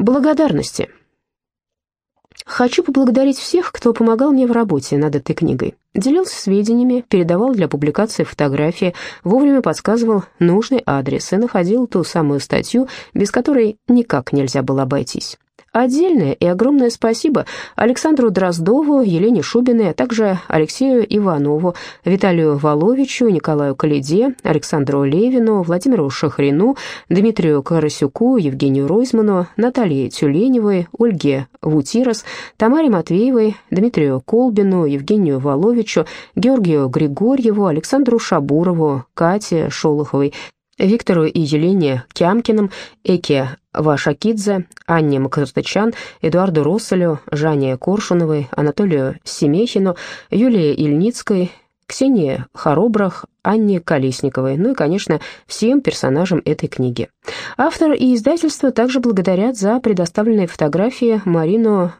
Благодарности. Хочу поблагодарить всех, кто помогал мне в работе над этой книгой. Делился сведениями, передавал для публикации фотографии, вовремя подсказывал нужный адрес и находил ту самую статью, без которой никак нельзя было обойтись. Отдельное и огромное спасибо Александру Дроздову, Елене Шубиной, а также Алексею Иванову, Виталию Воловичу, Николаю Калиде, Александру Левину, Владимиру Шахрину, Дмитрию Карасюку, Евгению Ройзману, Наталье Тюленевой, Ольге Вутирос, Тамаре Матвеевой, Дмитрию Колбину, Евгению Воловичу, Георгию Григорьеву, Александру Шабурову, Кате Шолоховой, Виктору и Елене Кямкиным, Эке Вашакидзе, Анне Макартычан, Эдуарду Россолю, Жанне Коршуновой, Анатолию Семехину, Юлии Ильницкой, Ксении Хоробрах, Анне Колесниковой, ну и, конечно, всем персонажам этой книги. Автор и издательство также благодарят за предоставленные фотографии Марину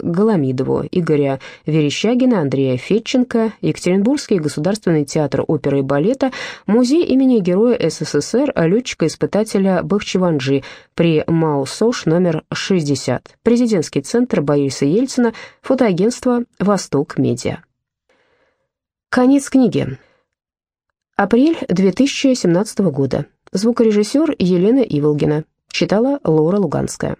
Голомидову, Игоря Верещагина, Андрея Фетченко, Екатеринбургский государственный театр оперы и балета, музей имени Героя СССР, летчика-испытателя Бахчеванджи при МАУ СОШ номер 60, президентский центр Бориса Ельцина, фотоагентство «Восток Медиа». Конец книги. Апрель 2017 года. Звукорежиссер Елена Иволгина. Читала Лора Луганская.